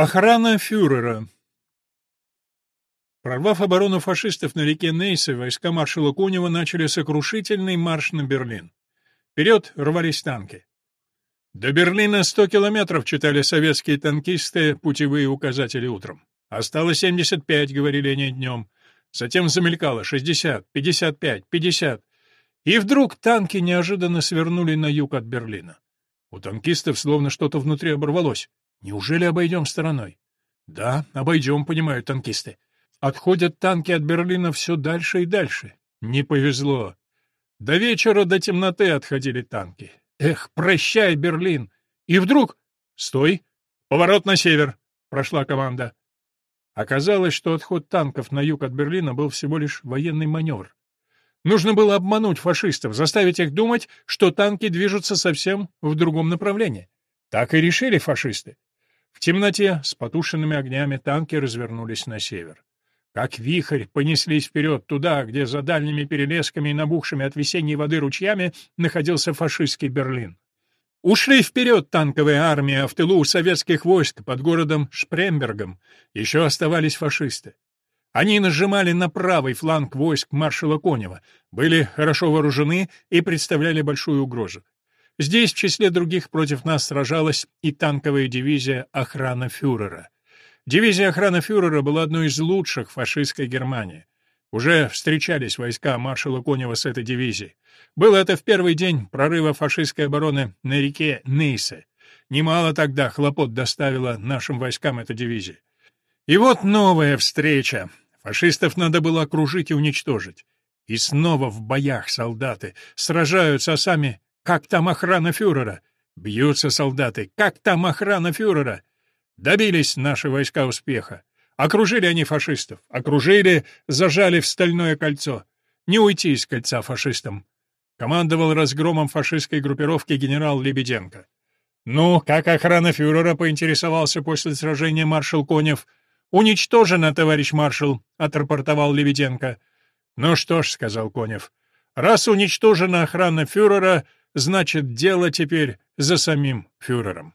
Охрана фюрера Прорвав оборону фашистов на реке Нейсе, войска маршала Кунева начали сокрушительный марш на Берлин. Вперед рвались танки. До Берлина 100 километров, читали советские танкисты путевые указатели утром. Осталось 75, говорили они днем. Затем замелькало 60, 55, 50. И вдруг танки неожиданно свернули на юг от Берлина. У танкистов словно что-то внутри оборвалось. Неужели обойдем стороной? Да, обойдем, понимают танкисты. Отходят танки от Берлина все дальше и дальше. Не повезло. До вечера, до темноты отходили танки. Эх, прощай, Берлин! И вдруг... Стой! Поворот на север! Прошла команда. Оказалось, что отход танков на юг от Берлина был всего лишь военный маневр. Нужно было обмануть фашистов, заставить их думать, что танки движутся совсем в другом направлении. Так и решили фашисты. В темноте с потушенными огнями танки развернулись на север. Как вихрь понеслись вперед туда, где за дальними перелесками и набухшими от весенней воды ручьями находился фашистский Берлин. Ушли вперед танковые армии, а в тылу советских войск под городом Шпрембергом еще оставались фашисты. Они нажимали на правый фланг войск маршала Конева, были хорошо вооружены и представляли большую угрозу. Здесь, в числе других, против нас сражалась и танковая дивизия охрана фюрера. Дивизия охраны фюрера была одной из лучших фашистской Германии. Уже встречались войска маршала Конева с этой дивизией. Было это в первый день прорыва фашистской обороны на реке Нейсе. Немало тогда хлопот доставила нашим войскам эта дивизия. И вот новая встреча. Фашистов надо было окружить и уничтожить. И снова в боях солдаты сражаются, а сами как там охрана фюрера? Бьются солдаты. Как там охрана фюрера? Добились наши войска успеха. Окружили они фашистов. Окружили, зажали в стальное кольцо. Не уйти из кольца фашистам. Командовал разгромом фашистской группировки генерал Лебеденко. «Ну, как охрана фюрера?» — поинтересовался после сражения маршал Конев. «Уничтожена, товарищ маршал», — отрапортовал Лебеденко. «Ну что ж», — сказал Конев, — «раз уничтожена охрана фюрера, Значит, дело теперь за самим фюрером.